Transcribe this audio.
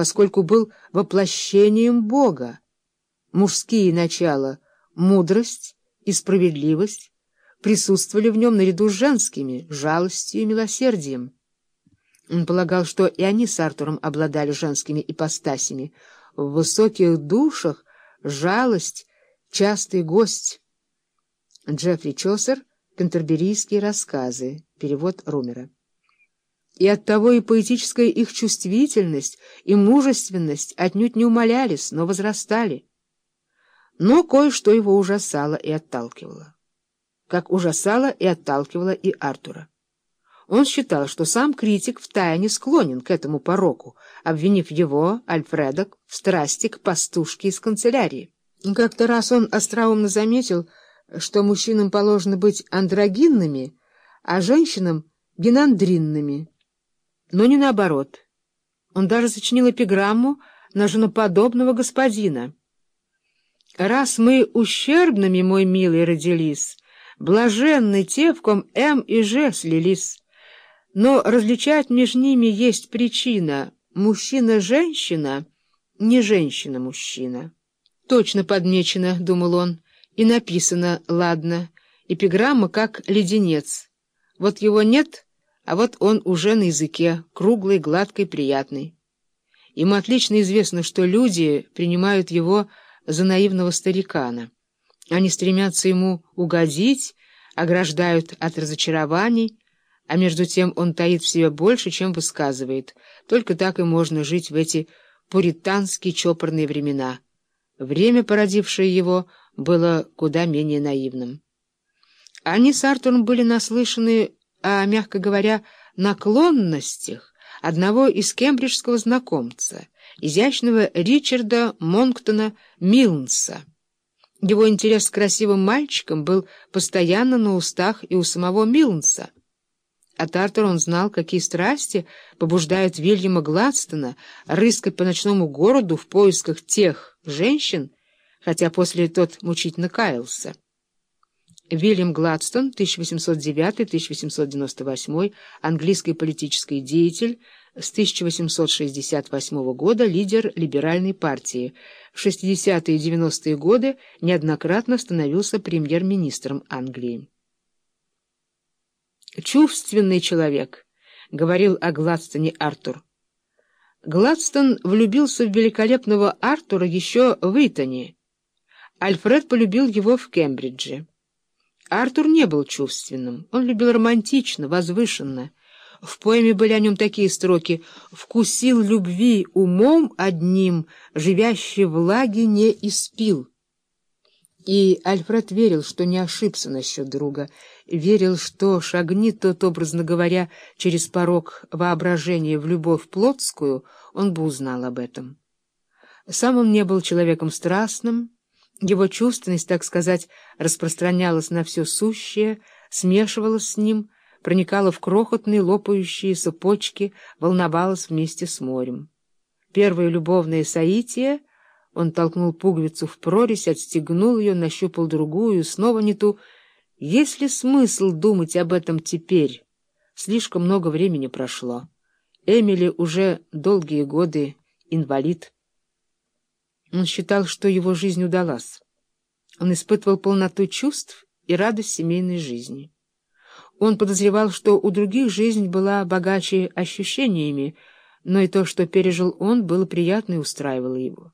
поскольку был воплощением Бога. Мужские начала — мудрость и справедливость — присутствовали в нем наряду с женскими — жалостью и милосердием. Он полагал, что и они с Артуром обладали женскими ипостасями. В высоких душах жалость — частый гость. Джеффри Чосер «Кантерберийские рассказы», перевод Румера. И оттого и поэтическая их чувствительность, и мужественность отнюдь не умалялись, но возрастали. Но кое-что его ужасало и отталкивало. Как ужасало и отталкивало и Артура. Он считал, что сам критик втайне склонен к этому пороку, обвинив его, Альфреда, в страсти к пастушке из канцелярии. Как-то раз он остроумно заметил, что мужчинам положено быть андрогинными, а женщинам — генандринными. Но не наоборот. Он даже сочинил эпиграмму на женоподобного господина. «Раз мы ущербными, мой милый, родились, блаженны те, в ком М и Ж слились». Но различать между ними есть причина «мужчина-женщина», не женщина-мужчина. Точно подмечено, — думал он, — и написано «ладно», эпиграмма как леденец. Вот его нет, а вот он уже на языке, круглый, гладкий, приятный. Ему отлично известно, что люди принимают его за наивного старикана. Они стремятся ему угодить, ограждают от разочарований, а между тем он таит в себе больше, чем высказывает. Только так и можно жить в эти пуританские чопорные времена. Время, породившее его, было куда менее наивным. Они с Артуром были наслышаны о, мягко говоря, наклонностях одного из кембриджского знакомца, изящного Ричарда Монктона Милнса. Его интерес к красивым мальчикам был постоянно на устах и у самого Милнса. От Артура он знал, какие страсти побуждают Вильяма Гладстона рыскать по ночному городу в поисках тех женщин, хотя после тот мучительно каялся. Вильям Гладстон, 1809-1898, английский политический деятель, с 1868 года лидер либеральной партии, в 60-е и 90-е годы неоднократно становился премьер-министром Англии. «Чувственный человек», — говорил о Гладстоне Артур. Гладстон влюбился в великолепного Артура еще в Итоне. Альфред полюбил его в Кембридже. Артур не был чувственным, он любил романтично, возвышенно. В поэме были о нем такие строки «Вкусил любви умом одним, живящий влаги не испил». И Альфред верил, что не ошибся насчет друга, верил, что шагнит тот, образно говоря, через порог воображения в любовь плотскую, он бы узнал об этом. Сам он не был человеком страстным, его чувственность, так сказать, распространялась на все сущее, смешивалась с ним, проникала в крохотные лопающиеся почки, волновалась вместе с морем. Первое любовное соитие — он толкнул пуговицу в прорезь, отстегнул ее, нащупал другую, снова не ту. Есть ли смысл думать об этом теперь? Слишком много времени прошло. Эмили уже долгие годы инвалид. Он считал, что его жизнь удалась. Он испытывал полноту чувств и радость семейной жизни. Он подозревал, что у других жизнь была богаче ощущениями, но и то, что пережил он, было приятно и устраивало его.